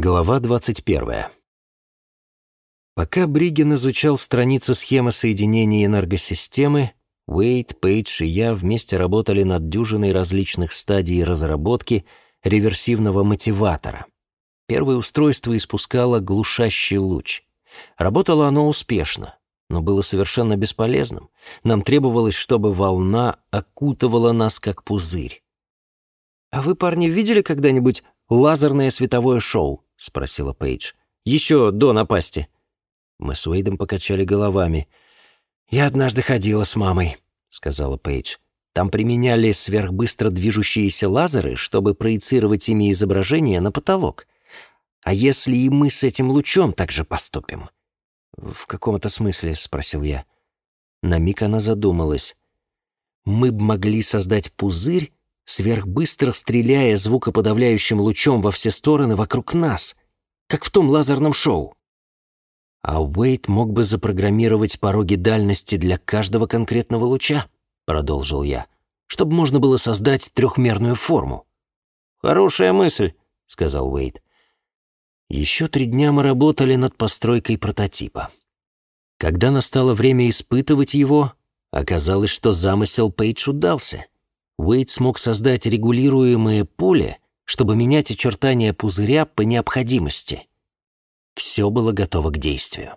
Глава 21. Пока Бригин изучал страницы схемы соединения энергосистемы, Уэйт, Пейдж и я вместе работали над дюжиной различных стадий разработки реверсивного мотиватора. Первое устройство испускало глушащий луч. Работало оно успешно, но было совершенно бесполезным. Нам требовалось, чтобы волна окутывала нас как пузырь. «А вы, парни, видели когда-нибудь лазерное световое шоу?» — спросила Пейдж. «Еще до напасти». Мы с Уэйдом покачали головами. «Я однажды ходила с мамой», — сказала Пейдж. «Там применяли сверхбыстро движущиеся лазеры, чтобы проецировать ими изображение на потолок. А если и мы с этим лучом так же поступим?» «В каком-то смысле?» — спросил я. На миг она задумалась. «Мы б могли создать пузырь, сверхбыстро стреляя звукоподавляющим лучом во все стороны вокруг нас, как в том лазерном шоу. А Уэйт мог бы запрограммировать пороги дальности для каждого конкретного луча, продолжил я, чтобы можно было создать трехмерную форму. Хорошая мысль, сказал Уэйт. Еще три дня мы работали над постройкой прототипа. Когда настало время испытывать его, оказалось, что замысел Пейдж удался — Уэйд смог создать регулируемое поле, чтобы менять очертания пузыря по необходимости. Все было готово к действию.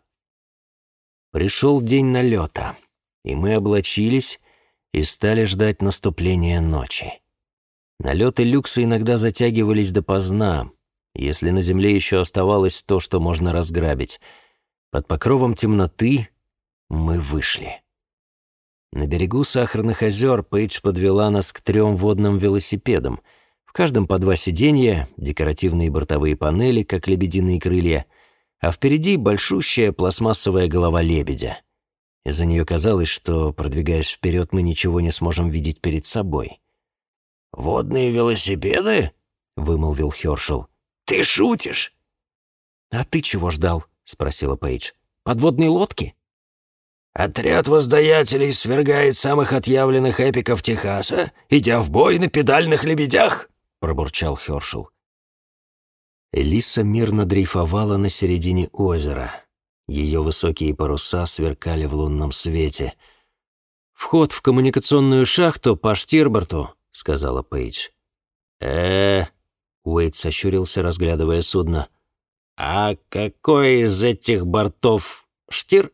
Пришел день налета, и мы облачились и стали ждать наступления ночи. Налеты люкса иногда затягивались допоздна, если на земле еще оставалось то, что можно разграбить. Под покровом темноты мы вышли. На берегу Сахарных озер Пейдж подвела нас к трем водным велосипедам. В каждом по два сиденья, декоративные бортовые панели, как лебединые крылья, а впереди большущая пластмассовая голова лебедя. Из-за нее казалось, что, продвигаясь вперед, мы ничего не сможем видеть перед собой. «Водные велосипеды?» — вымолвил Хёршел. «Ты шутишь?» «А ты чего ждал?» — спросила Пейдж. «Подводные лодки?» Отряд воздаятелей свергает самых отъявленных эпиков Техаса, идя в бой на педальных лебедях», — пробурчал Хёршел. Элиса мирно дрейфовала на середине озера. Ее высокие паруса сверкали в лунном свете. «Вход в коммуникационную шахту по Штирборту», — сказала Пейдж. э Уэйд сощурился, разглядывая судно. «А какой из этих бортов Штир?»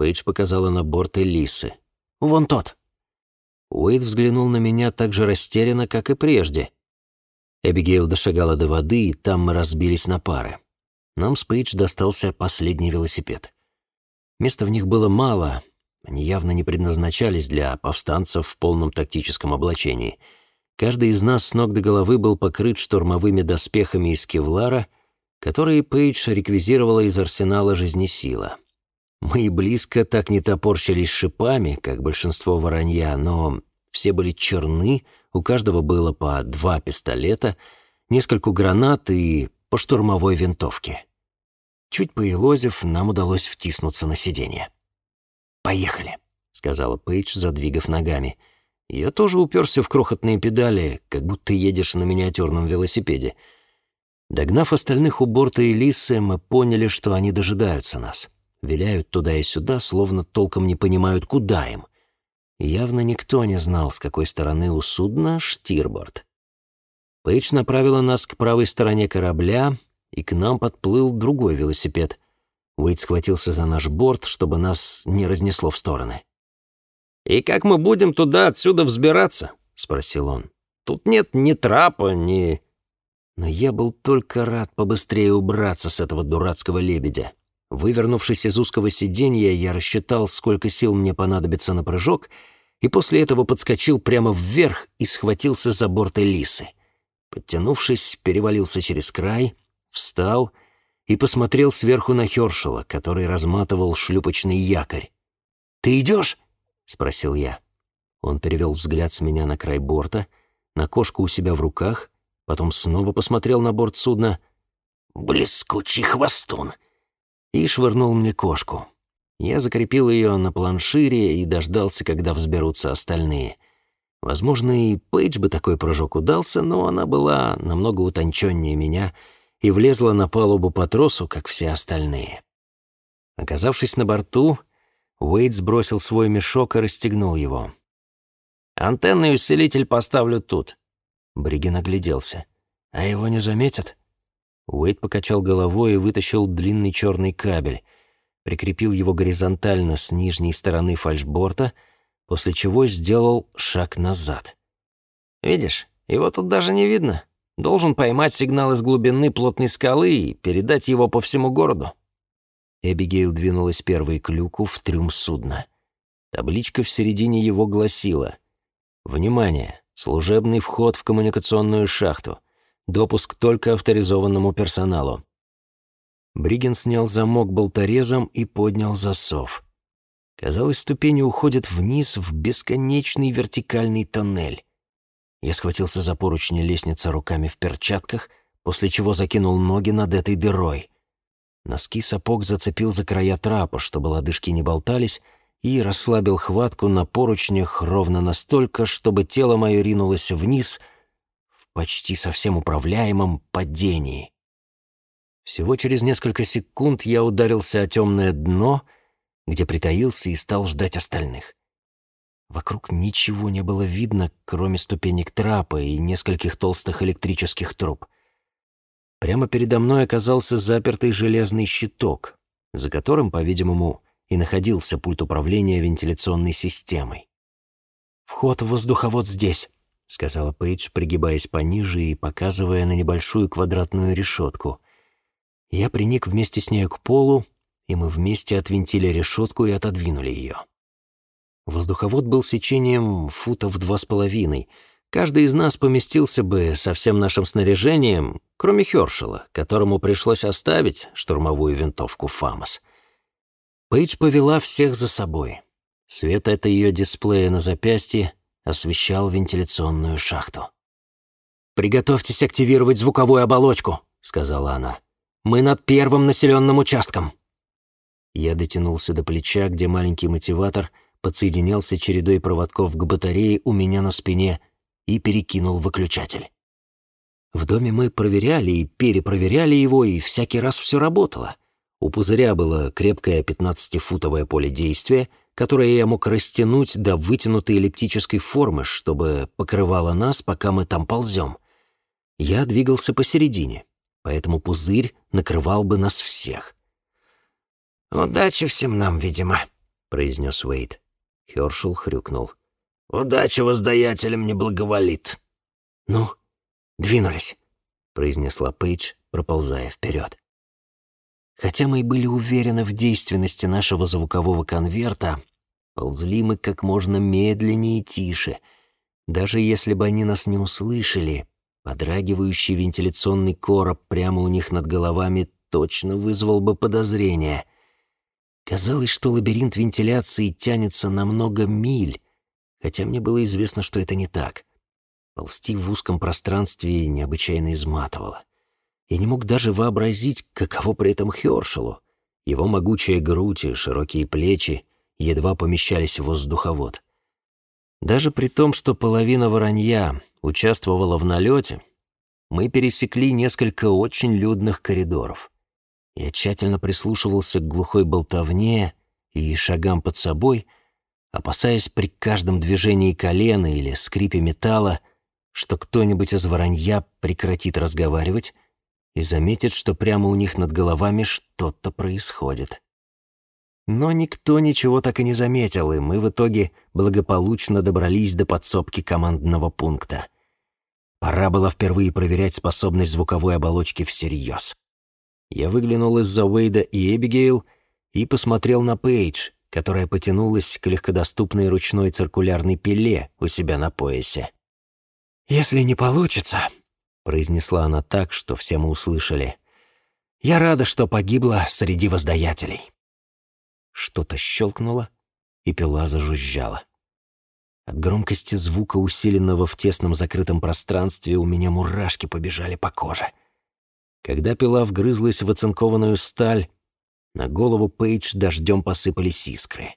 Пейдж показала на борт Элисы. «Вон тот». Уэйд взглянул на меня так же растерянно, как и прежде. Эбигейл дошагала до воды, и там мы разбились на пары. Нам с Пейдж достался последний велосипед. Места в них было мало, они явно не предназначались для повстанцев в полном тактическом облачении. Каждый из нас с ног до головы был покрыт штурмовыми доспехами из кевлара, которые Пейдж реквизировала из арсенала жизнесила. Мы и близко так не топорщились шипами, как большинство воронья, но все были черны, у каждого было по два пистолета, несколько гранат и по штурмовой винтовке. Чуть поелозив, нам удалось втиснуться на сиденье. «Поехали», — сказала Пейдж, задвигав ногами. Я тоже уперся в крохотные педали, как будто едешь на миниатюрном велосипеде. Догнав остальных у борта Элисы, мы поняли, что они дожидаются нас виляют туда и сюда, словно толком не понимают, куда им. явно никто не знал, с какой стороны у судна штирборд. Пейдж направила нас к правой стороне корабля, и к нам подплыл другой велосипед. Уэйд схватился за наш борт, чтобы нас не разнесло в стороны. «И как мы будем туда отсюда взбираться?» — спросил он. «Тут нет ни трапа, ни...» Но я был только рад побыстрее убраться с этого дурацкого лебедя. Вывернувшись из узкого сиденья, я рассчитал, сколько сил мне понадобится на прыжок, и после этого подскочил прямо вверх и схватился за борт Элисы. Подтянувшись, перевалился через край, встал и посмотрел сверху на Хёршела, который разматывал шлюпочный якорь. «Ты идешь?» — спросил я. Он перевел взгляд с меня на край борта, на кошку у себя в руках, потом снова посмотрел на борт судна. «Блескучий хвостун!» И швырнул мне кошку. Я закрепил ее на планшире и дождался, когда взберутся остальные. Возможно, и Пейдж бы такой прыжок удался, но она была намного утонченнее меня и влезла на палубу по тросу, как все остальные. Оказавшись на борту, Уэйд сбросил свой мешок и расстегнул его. «Антенный усилитель поставлю тут». Бриген огляделся. «А его не заметят?» Уэйд покачал головой и вытащил длинный черный кабель, прикрепил его горизонтально с нижней стороны фальшборта, после чего сделал шаг назад. «Видишь, его тут даже не видно. Должен поймать сигнал из глубины плотной скалы и передать его по всему городу». Эбигейл двинулась первой к люку в трюм судна. Табличка в середине его гласила «Внимание! Служебный вход в коммуникационную шахту. Допуск только авторизованному персоналу». Бриген снял замок болторезом и поднял засов. Казалось, ступени уходят вниз в бесконечный вертикальный тоннель. Я схватился за поручни лестницы руками в перчатках, после чего закинул ноги над этой дырой. Носки сапог зацепил за края трапа, чтобы лодыжки не болтались, и расслабил хватку на поручнях ровно настолько, чтобы тело мое ринулось вниз почти совсем управляемом падении. Всего через несколько секунд я ударился о темное дно, где притаился и стал ждать остальных. Вокруг ничего не было видно, кроме ступенек трапа и нескольких толстых электрических труб — Прямо передо мной оказался запертый железный щиток, за которым, по-видимому, и находился пульт управления вентиляционной системой. «Вход в воздуховод здесь», — сказала Пейдж, пригибаясь пониже и показывая на небольшую квадратную решетку. Я приник вместе с ней к полу, и мы вместе отвинтили решетку и отодвинули ее. Воздуховод был сечением футов два с половиной — Каждый из нас поместился бы со всем нашим снаряжением, кроме Хёршела, которому пришлось оставить штурмовую винтовку «Фамос». Пейдж повела всех за собой. Свет это ее дисплея на запястье освещал вентиляционную шахту. «Приготовьтесь активировать звуковую оболочку», — сказала она. «Мы над первым населенным участком». Я дотянулся до плеча, где маленький мотиватор подсоединялся чередой проводков к батарее у меня на спине — и перекинул выключатель. В доме мы проверяли и перепроверяли его, и всякий раз все работало. У пузыря было крепкое 15-футовое поле действия, которое я мог растянуть до вытянутой эллиптической формы, чтобы покрывало нас, пока мы там ползем. Я двигался посередине, поэтому пузырь накрывал бы нас всех. «Удачи всем нам, видимо», — произнес Уэйд. Хёршел хрюкнул. «Удача воздаятелям не благоволит». «Ну, двинулись», — произнесла Пейдж, проползая вперед. Хотя мы и были уверены в действенности нашего звукового конверта, ползли мы как можно медленнее и тише. Даже если бы они нас не услышали, подрагивающий вентиляционный короб прямо у них над головами точно вызвал бы подозрение. Казалось, что лабиринт вентиляции тянется на много миль, хотя мне было известно, что это не так. Ползти в узком пространстве необычайно изматывало. Я не мог даже вообразить, каково при этом Хёршелу. Его могучая грудь и широкие плечи едва помещались в воздуховод. Даже при том, что половина воронья участвовала в налете, мы пересекли несколько очень людных коридоров. Я тщательно прислушивался к глухой болтовне и шагам под собой — опасаясь при каждом движении колена или скрипе металла, что кто-нибудь из воронья прекратит разговаривать и заметит, что прямо у них над головами что-то происходит. Но никто ничего так и не заметил, и мы в итоге благополучно добрались до подсобки командного пункта. Пора было впервые проверять способность звуковой оболочки всерьез. Я выглянул из-за Уэйда и Эбигейл и посмотрел на Пейдж, которая потянулась к легкодоступной ручной циркулярной пиле у себя на поясе. «Если не получится», — произнесла она так, что все мы услышали, «я рада, что погибла среди воздаятелей». Что-то щелкнуло, и пила зажужжала. От громкости звука, усиленного в тесном закрытом пространстве, у меня мурашки побежали по коже. Когда пила вгрызлась в оцинкованную сталь, на голову Пейдж дождем посыпались искры.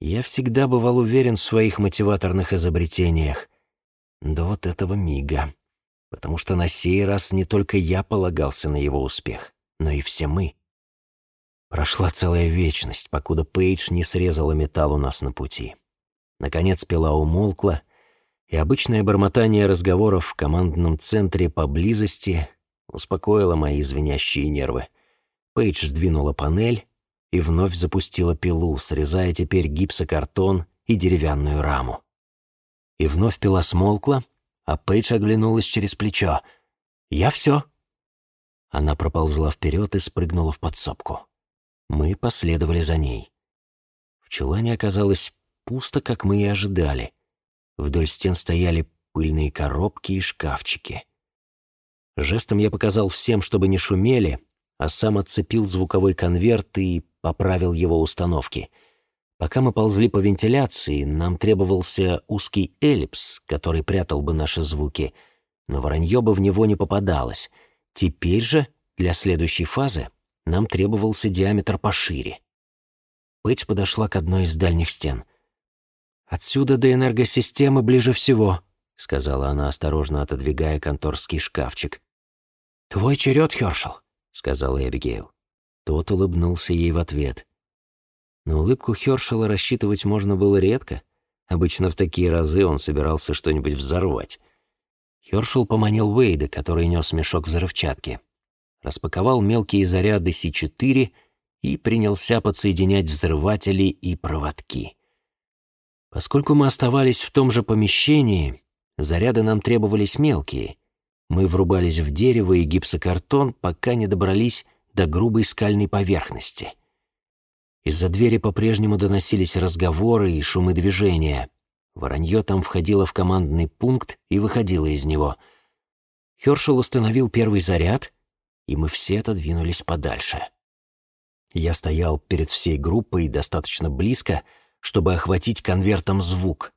Я всегда бывал уверен в своих мотиваторных изобретениях. До вот этого мига. Потому что на сей раз не только я полагался на его успех, но и все мы. Прошла целая вечность, покуда Пейдж не срезала металл у нас на пути. Наконец пила умолкла, и обычное бормотание разговоров в командном центре поблизости успокоило мои звенящие нервы. Пейдж сдвинула панель и вновь запустила пилу, срезая теперь гипсокартон и деревянную раму. И вновь пила смолкла, а Пейдж оглянулась через плечо. «Я все». Она проползла вперед и спрыгнула в подсобку. Мы последовали за ней. В чулане оказалось пусто, как мы и ожидали. Вдоль стен стояли пыльные коробки и шкафчики. Жестом я показал всем, чтобы не шумели, а сам отцепил звуковой конверт и поправил его установки. Пока мы ползли по вентиляции, нам требовался узкий эллипс, который прятал бы наши звуки, но воронье бы в него не попадалось. Теперь же, для следующей фазы, нам требовался диаметр пошире. Пэтч подошла к одной из дальних стен. «Отсюда до энергосистемы ближе всего», — сказала она, осторожно отодвигая конторский шкафчик. «Твой черед, Хёршел», — сказала Эбигейл. Тот улыбнулся ей в ответ. На улыбку Хёршела рассчитывать можно было редко. Обычно в такие разы он собирался что-нибудь взорвать. Хёршел поманил Уэйда, который нес мешок взрывчатки распаковал мелкие заряды С4 и принялся подсоединять взрыватели и проводки. Поскольку мы оставались в том же помещении, заряды нам требовались мелкие. Мы врубались в дерево и гипсокартон, пока не добрались до грубой скальной поверхности. Из-за двери по-прежнему доносились разговоры и шумы движения. Воронье там входило в командный пункт и выходило из него. Хёршел установил первый заряд — и мы все отодвинулись подальше. Я стоял перед всей группой достаточно близко, чтобы охватить конвертом звук.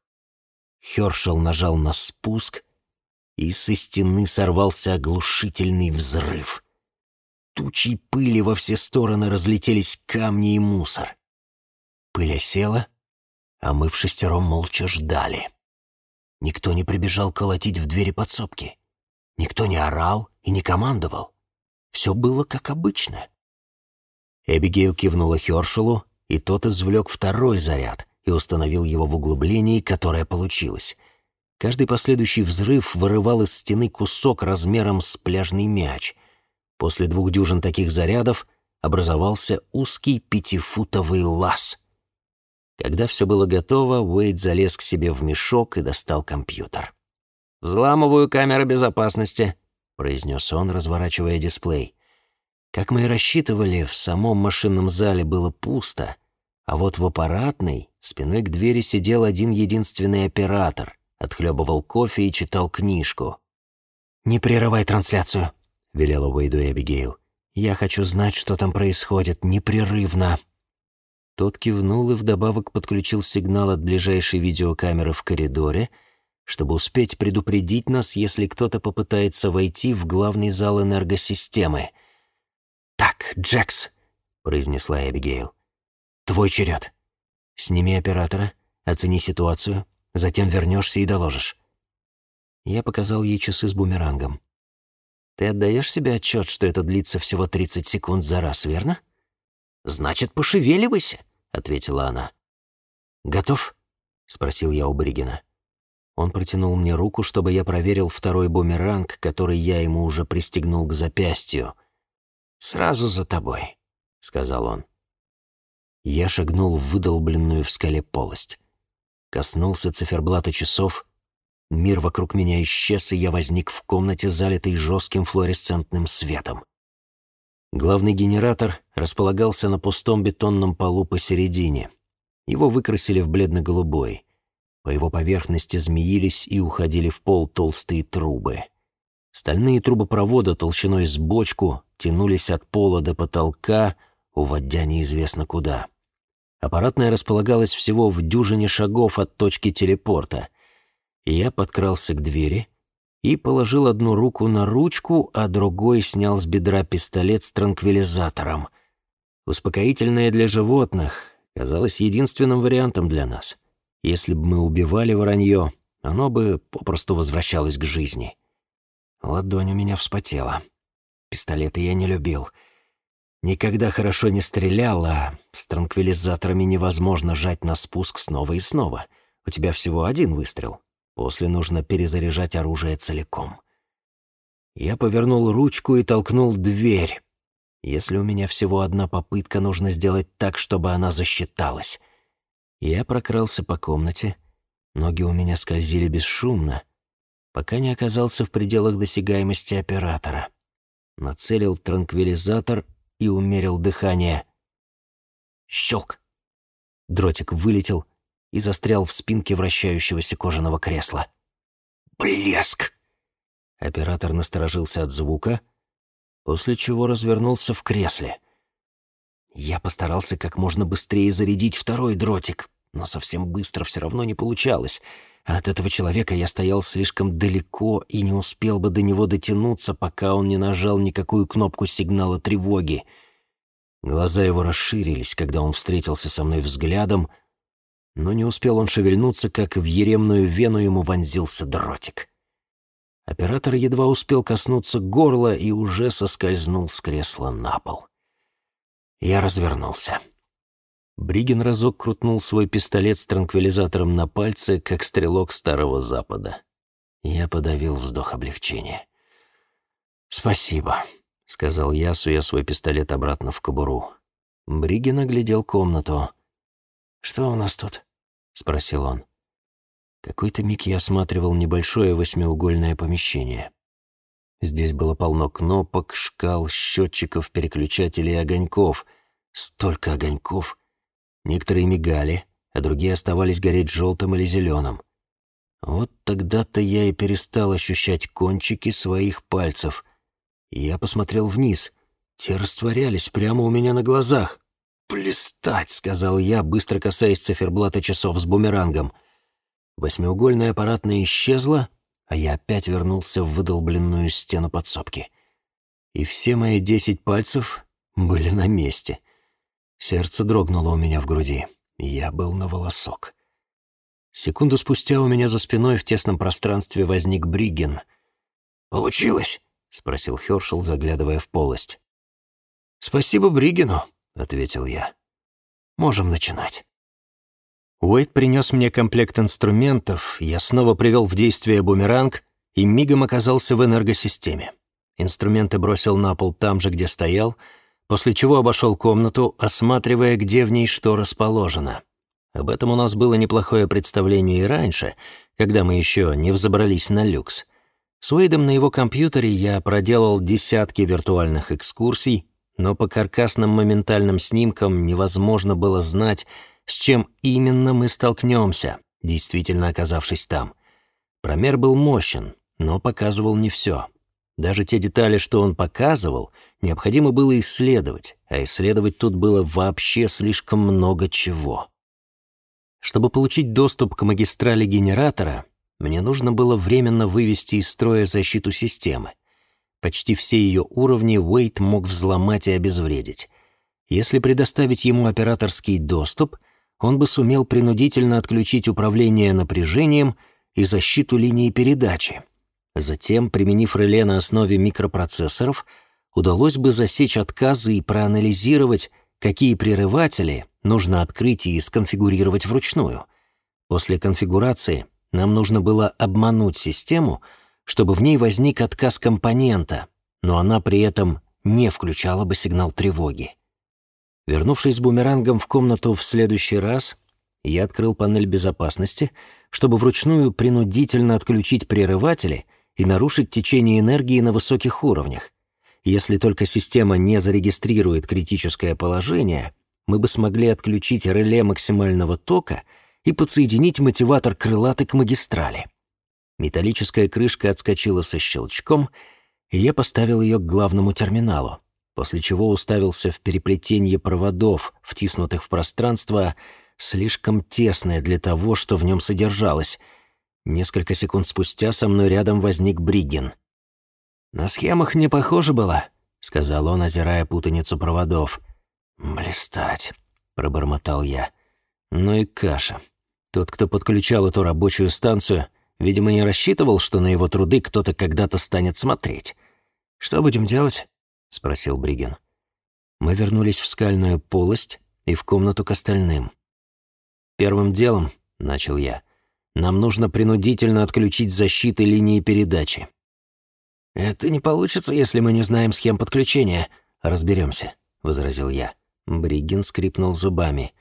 Хёршел нажал на спуск, и со стены сорвался оглушительный взрыв. Тучи пыли во все стороны разлетелись камни и мусор. Пыль осела, а мы в шестером молча ждали. Никто не прибежал колотить в двери подсобки. Никто не орал и не командовал. Все было как обычно. Эбигейл кивнула Хёршелу, и тот извлек второй заряд и установил его в углублении, которое получилось. Каждый последующий взрыв вырывал из стены кусок размером с пляжный мяч. После двух дюжин таких зарядов образовался узкий пятифутовый лаз. Когда все было готово, Уэйд залез к себе в мешок и достал компьютер. «Взламываю камеры безопасности», произнес он, разворачивая дисплей. Как мы и рассчитывали, в самом машинном зале было пусто, а вот в аппаратной спиной к двери сидел один единственный оператор, отхлебывал кофе и читал книжку. «Не прерывай трансляцию», — велела Уэйду Эбигейл. «Я хочу знать, что там происходит, непрерывно». Тот кивнул и вдобавок подключил сигнал от ближайшей видеокамеры в коридоре — чтобы успеть предупредить нас, если кто-то попытается войти в главный зал энергосистемы. «Так, Джекс», — произнесла Эбигейл, — «твой черед. Сними оператора, оцени ситуацию, затем вернешься и доложишь». Я показал ей часы с бумерангом. «Ты отдаешь себе отчет, что это длится всего 30 секунд за раз, верно?» «Значит, пошевеливайся», — ответила она. «Готов?» — спросил я у Бригина. Он протянул мне руку, чтобы я проверил второй бумеранг, который я ему уже пристегнул к запястью. «Сразу за тобой», — сказал он. Я шагнул в выдолбленную в скале полость. Коснулся циферблата часов. Мир вокруг меня исчез, и я возник в комнате, залитой жестким флуоресцентным светом. Главный генератор располагался на пустом бетонном полу посередине. Его выкрасили в бледно-голубой — по его поверхности змеились и уходили в пол толстые трубы. Стальные трубопровода толщиной с бочку тянулись от пола до потолка, уводя неизвестно куда. Аппаратная располагалась всего в дюжине шагов от точки телепорта. Я подкрался к двери и положил одну руку на ручку, а другой снял с бедра пистолет с транквилизатором. Успокоительное для животных казалось единственным вариантом для нас. Если бы мы убивали воронье, оно бы попросту возвращалось к жизни. Ладонь у меня вспотела. Пистолеты я не любил. Никогда хорошо не стрелял, а с транквилизаторами невозможно жать на спуск снова и снова. У тебя всего один выстрел. После нужно перезаряжать оружие целиком. Я повернул ручку и толкнул дверь. Если у меня всего одна попытка, нужно сделать так, чтобы она засчиталась. Я прокрался по комнате. Ноги у меня скользили бесшумно, пока не оказался в пределах досягаемости оператора. Нацелил транквилизатор и умерил дыхание. Щелк! Дротик вылетел и застрял в спинке вращающегося кожаного кресла. Блеск! Оператор насторожился от звука, после чего развернулся в кресле. Я постарался как можно быстрее зарядить второй дротик, но совсем быстро все равно не получалось. От этого человека я стоял слишком далеко и не успел бы до него дотянуться, пока он не нажал никакую кнопку сигнала тревоги. Глаза его расширились, когда он встретился со мной взглядом, но не успел он шевельнуться, как в еремную вену ему вонзился дротик. Оператор едва успел коснуться горла и уже соскользнул с кресла на пол. Я развернулся. Бриген разок крутнул свой пистолет с транквилизатором на пальце, как стрелок Старого Запада. Я подавил вздох облегчения. «Спасибо», — сказал я, суя свой пистолет обратно в кобуру. Бриген оглядел комнату. «Что у нас тут?» — спросил он. Какой-то миг я осматривал небольшое восьмиугольное помещение. Здесь было полно кнопок, шкал, счетчиков, переключателей и огоньков. Столько огоньков. Некоторые мигали, а другие оставались гореть желтым или зеленым. Вот тогда-то я и перестал ощущать кончики своих пальцев. я посмотрел вниз. Те растворялись прямо у меня на глазах. «Блистать!» — сказал я, быстро касаясь циферблата часов с бумерангом. Восьмиугольная аппаратная исчезла, а я опять вернулся в выдолбленную стену подсобки. И все мои десять пальцев были на месте — Сердце дрогнуло у меня в груди. Я был на волосок. Секунду спустя у меня за спиной в тесном пространстве возник Бригген. «Получилось?» — спросил Хёршел, заглядывая в полость. «Спасибо Бриггену», — ответил я. «Можем начинать». Уэйд принес мне комплект инструментов, я снова привел в действие бумеранг и мигом оказался в энергосистеме. Инструменты бросил на пол там же, где стоял — после чего обошел комнату, осматривая, где в ней что расположено. Об этом у нас было неплохое представление и раньше, когда мы еще не взобрались на люкс. С Уэйдом на его компьютере я проделал десятки виртуальных экскурсий, но по каркасным моментальным снимкам невозможно было знать, с чем именно мы столкнемся, действительно оказавшись там. Промер был мощен, но показывал не все. Даже те детали, что он показывал, необходимо было исследовать, а исследовать тут было вообще слишком много чего. Чтобы получить доступ к магистрали генератора, мне нужно было временно вывести из строя защиту системы. Почти все ее уровни Уэйт мог взломать и обезвредить. Если предоставить ему операторский доступ, он бы сумел принудительно отключить управление напряжением и защиту линии передачи. Затем, применив реле на основе микропроцессоров, удалось бы засечь отказы и проанализировать, какие прерыватели нужно открыть и сконфигурировать вручную. После конфигурации нам нужно было обмануть систему, чтобы в ней возник отказ компонента, но она при этом не включала бы сигнал тревоги. Вернувшись с бумерангом в комнату в следующий раз, я открыл панель безопасности, чтобы вручную принудительно отключить прерыватели и нарушить течение энергии на высоких уровнях. Если только система не зарегистрирует критическое положение, мы бы смогли отключить реле максимального тока и подсоединить мотиватор крылатой к магистрали. Металлическая крышка отскочила со щелчком, и я поставил ее к главному терминалу, после чего уставился в переплетение проводов, втиснутых в пространство, слишком тесное для того, что в нем содержалось — Несколько секунд спустя со мной рядом возник Бриггин. «На схемах не похоже было», — сказал он, озирая путаницу проводов. «Блистать», — пробормотал я. «Ну и каша. Тот, кто подключал эту рабочую станцию, Видимо, не рассчитывал, что на его труды кто-то когда-то станет смотреть. «Что будем делать?» — спросил Бриген. Мы вернулись в скальную полость и в комнату к остальным. «Первым делом», — начал я, — «нам нужно принудительно отключить защиты линии передачи». «Это не получится, если мы не знаем схем подключения». «Разберемся», — возразил я. Бриггин скрипнул зубами.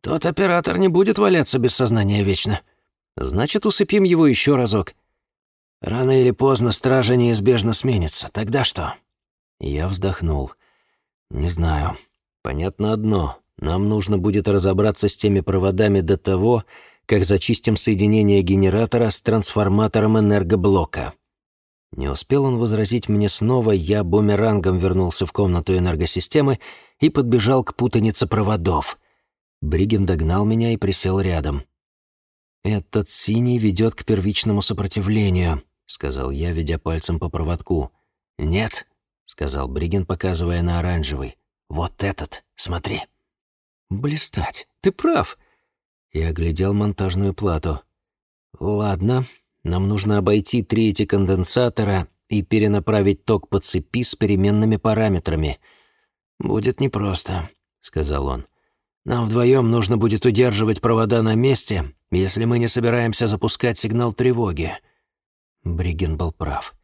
«Тот оператор не будет валяться без сознания вечно». «Значит, усыпим его еще разок». «Рано или поздно стража неизбежно сменится. Тогда что?» Я вздохнул. «Не знаю. Понятно одно. Нам нужно будет разобраться с теми проводами до того, как зачистим соединение генератора с трансформатором энергоблока». Не успел он возразить мне снова, я бумерангом вернулся в комнату энергосистемы и подбежал к путанице проводов. Бриген догнал меня и присел рядом. «Этот синий ведет к первичному сопротивлению», — сказал я, ведя пальцем по проводку. «Нет», — сказал Бриген, показывая на оранжевый. «Вот этот, смотри». «Блистать, ты прав». Я оглядел монтажную плату. «Ладно, нам нужно обойти три эти конденсатора и перенаправить ток по цепи с переменными параметрами. «Будет непросто», — сказал он. «Нам вдвоем нужно будет удерживать провода на месте, если мы не собираемся запускать сигнал тревоги». Бриген был прав.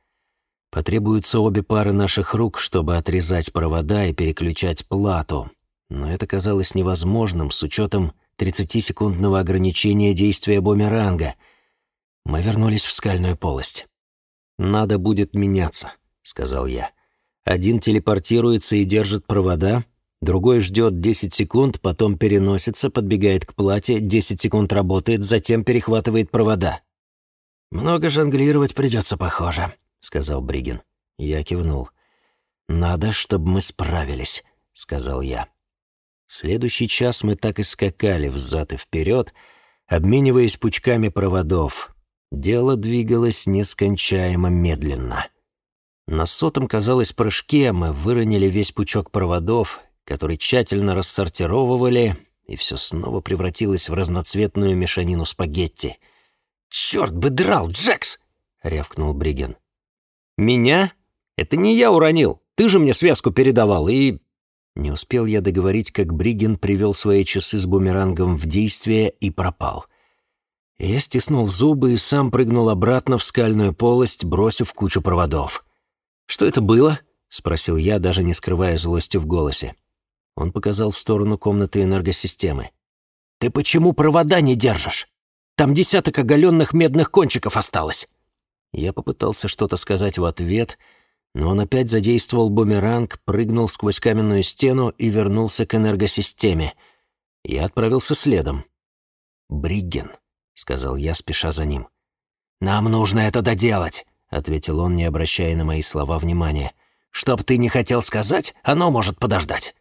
Потребуются обе пары наших рук, чтобы отрезать провода и переключать плату. Но это казалось невозможным с учетом 30-секундного ограничения действия бумеранга — мы вернулись в скальную полость. «Надо будет меняться», — сказал я. «Один телепортируется и держит провода, другой ждет 10 секунд, потом переносится, подбегает к плате, 10 секунд работает, затем перехватывает провода». «Много жонглировать придется, похоже», — сказал Бригин. Я кивнул. «Надо, чтобы мы справились», — сказал я. Следующий час мы так и скакали взад и вперед, обмениваясь пучками проводов. Дело двигалось нескончаемо медленно. На сотом, казалось, прыжке мы выронили весь пучок проводов, который тщательно рассортировывали, и все снова превратилось в разноцветную мешанину спагетти. «Черт бы драл, Джекс!» — рявкнул Бриген. «Меня? Это не я уронил. Ты же мне связку передавал, и...» Не успел я договорить, как Бриген привел свои часы с бумерангом в действие и пропал — я стиснул зубы и сам прыгнул обратно в скальную полость, бросив кучу проводов. «Что это было?» — спросил я, даже не скрывая злости в голосе. Он показал в сторону комнаты энергосистемы. «Ты почему провода не держишь? Там десяток оголенных медных кончиков осталось». Я попытался что-то сказать в ответ, но он опять задействовал бумеранг, прыгнул сквозь каменную стену и вернулся к энергосистеме. Я отправился следом. Бригген. — сказал я, спеша за ним. «Нам нужно это доделать», — ответил он, не обращая на мои слова внимания. «Чтоб ты не хотел сказать, оно может подождать».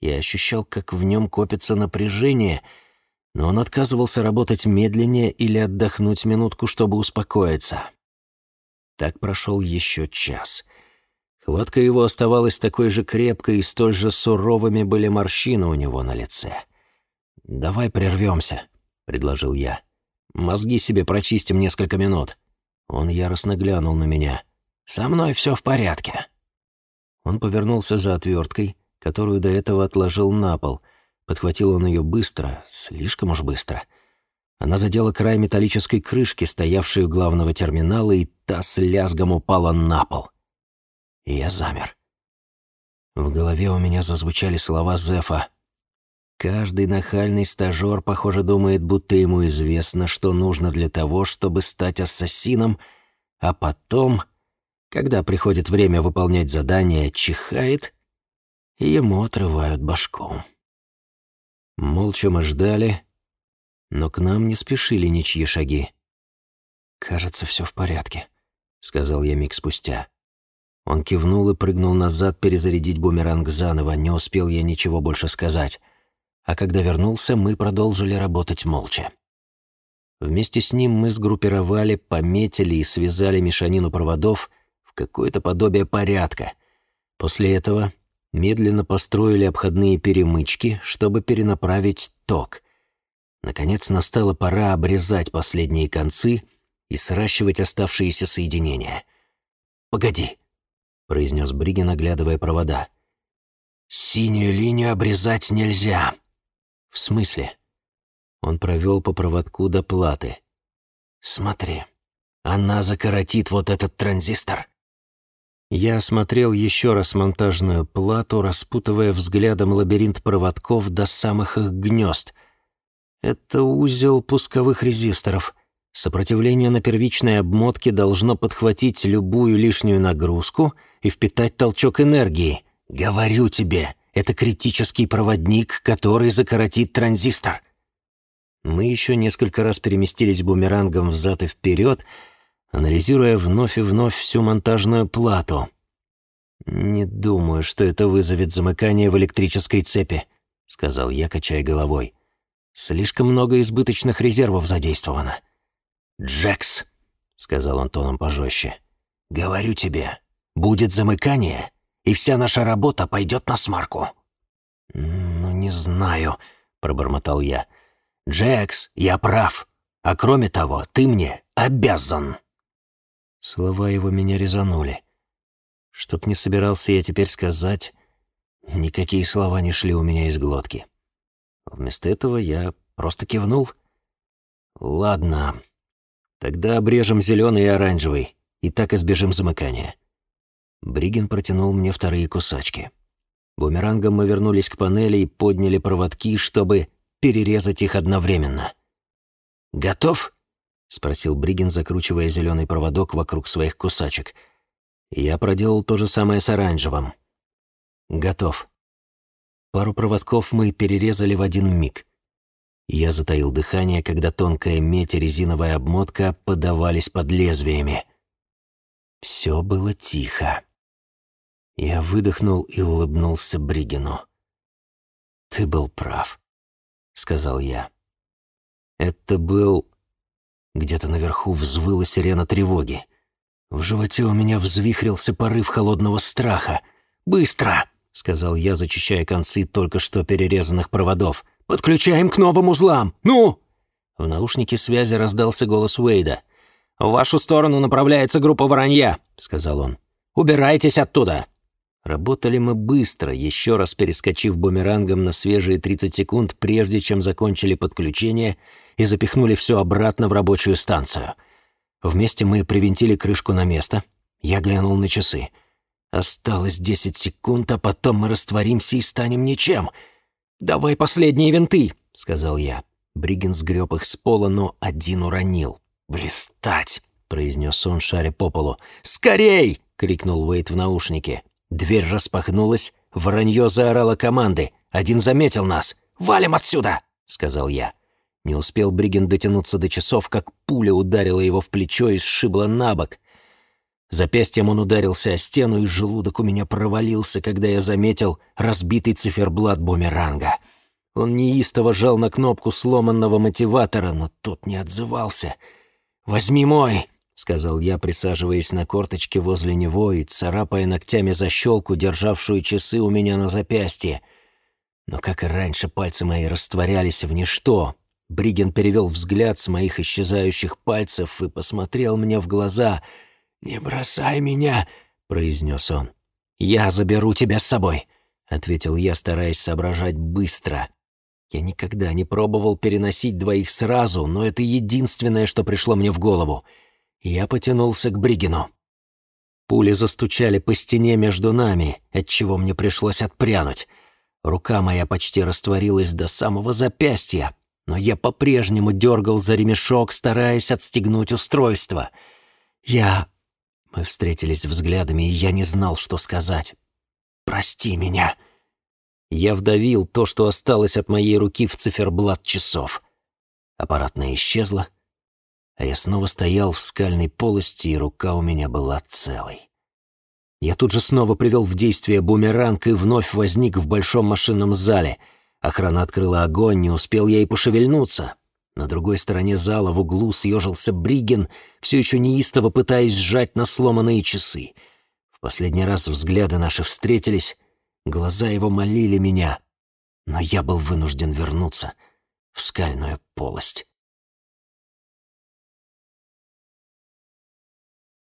Я ощущал, как в нем копится напряжение, но он отказывался работать медленнее или отдохнуть минутку, чтобы успокоиться. Так прошел еще час. Хватка его оставалась такой же крепкой, и столь же суровыми были морщины у него на лице. «Давай прервемся», — предложил я. Мозги себе прочистим несколько минут». Он яростно глянул на меня. «Со мной все в порядке». Он повернулся за отверткой, которую до этого отложил на пол. Подхватил он ее быстро, слишком уж быстро. Она задела край металлической крышки, стоявшей у главного терминала, и та с лязгом упала на пол. И я замер. В голове у меня зазвучали слова Зефа. Каждый нахальный стажер, похоже, думает, будто ему известно, что нужно для того, чтобы стать ассасином, а потом, когда приходит время выполнять задание, чихает, ему отрывают башку. Молча мы ждали, но к нам не спешили ничьи шаги. «Кажется, все в порядке», — сказал я миг спустя. Он кивнул и прыгнул назад перезарядить бумеранг заново, не успел я ничего больше сказать а когда вернулся, мы продолжили работать молча. Вместе с ним мы сгруппировали, пометили и связали мешанину проводов в какое-то подобие порядка. После этого медленно построили обходные перемычки, чтобы перенаправить ток. Наконец настала пора обрезать последние концы и сращивать оставшиеся соединения. «Погоди», — произнес Бригин, оглядывая провода. «Синюю линию обрезать нельзя». «В смысле?» Он провел по проводку до платы. «Смотри, она закоротит вот этот транзистор». Я осмотрел еще раз монтажную плату, распутывая взглядом лабиринт проводков до самых их гнезд. Это узел пусковых резисторов. Сопротивление на первичной обмотке должно подхватить любую лишнюю нагрузку и впитать толчок энергии. Говорю тебе, это критический проводник, который закоротит транзистор. Мы еще несколько раз переместились бумерангом взад и вперед, анализируя вновь и вновь всю монтажную плату. «Не думаю, что это вызовет замыкание в электрической цепи», — сказал я, качая головой. «Слишком много избыточных резервов задействовано». «Джекс», — сказал он тоном пожестче, — «говорю тебе, будет замыкание, и вся наша работа пойдет на смарку». «Ну, не знаю», — пробормотал я. «Джекс, я прав. А кроме того, ты мне обязан». Слова его меня резанули. Чтоб не собирался я теперь сказать, никакие слова не шли у меня из глотки. Вместо этого я просто кивнул. «Ладно, Тогда обрежем зеленый и оранжевый, и так избежим замыкания. Бригин протянул мне вторые кусачки. Бумерангом мы вернулись к панели и подняли проводки, чтобы перерезать их одновременно. «Готов?» — спросил Бригин, закручивая зеленый проводок вокруг своих кусачек. Я проделал то же самое с оранжевым. «Готов». Пару проводков мы перерезали в один миг. Я затаил дыхание, когда тонкая медь и резиновая обмотка подавались под лезвиями. Все было тихо. Я выдохнул и улыбнулся Бригину. «Ты был прав», — сказал я. Это был... Где-то наверху взвыла сирена тревоги. В животе у меня взвихрился порыв холодного страха. «Быстро!» — сказал я, зачищая концы только что перерезанных проводов — «Подключаем к новым узлам! Ну!» В наушнике связи раздался голос Уэйда. «В вашу сторону направляется группа воронья», — сказал он. «Убирайтесь оттуда!» Работали мы быстро, еще раз перескочив бумерангом на свежие 30 секунд, прежде чем закончили подключение и запихнули все обратно в рабочую станцию. Вместе мы привинтили крышку на место. Я глянул на часы. Осталось 10 секунд, а потом мы растворимся и станем ничем — «Давай последние винты», — сказал я. Бригин сгреб их с пола, но один уронил. «Блистать!» — произнес он, шаря по полу. «Скорей!» — крикнул Уэйт в наушнике. Дверь распахнулась, воронье заорало команды. Один заметил нас. «Валим отсюда!» — сказал я. Не успел Бригин дотянуться до часов, как пуля ударила его в плечо и сшибла на бок. Запястьем он ударился о стену, и желудок у меня провалился, когда я заметил разбитый циферблат бумеранга. Он неистово жал на кнопку сломанного мотиватора, но тот не отзывался. «Возьми мой!» — сказал я, присаживаясь на корточке возле него и царапая ногтями защелку, державшую часы у меня на запястье. Но, как и раньше, пальцы мои растворялись в ничто. Бриген перевел взгляд с моих исчезающих пальцев и посмотрел мне в глаза — «Не бросай меня», — произнес он. «Я заберу тебя с собой», — ответил я, стараясь соображать быстро. Я никогда не пробовал переносить двоих сразу, но это единственное, что пришло мне в голову. Я потянулся к Бригину. Пули застучали по стене между нами, отчего мне пришлось отпрянуть. Рука моя почти растворилась до самого запястья, но я по-прежнему дергал за ремешок, стараясь отстегнуть устройство. Я мы встретились взглядами, и я не знал, что сказать. «Прости меня!» Я вдавил то, что осталось от моей руки в циферблат часов. Аппаратная исчезла, а я снова стоял в скальной полости, и рука у меня была целой. Я тут же снова привел в действие бумеранг и вновь возник в большом машинном зале. Охрана открыла огонь, не успел я и пошевельнуться. На другой стороне зала в углу съежился Бриген, все еще неистово пытаясь сжать на сломанные часы. В последний раз взгляды наши встретились, глаза его молили меня, но я был вынужден вернуться в скальную полость.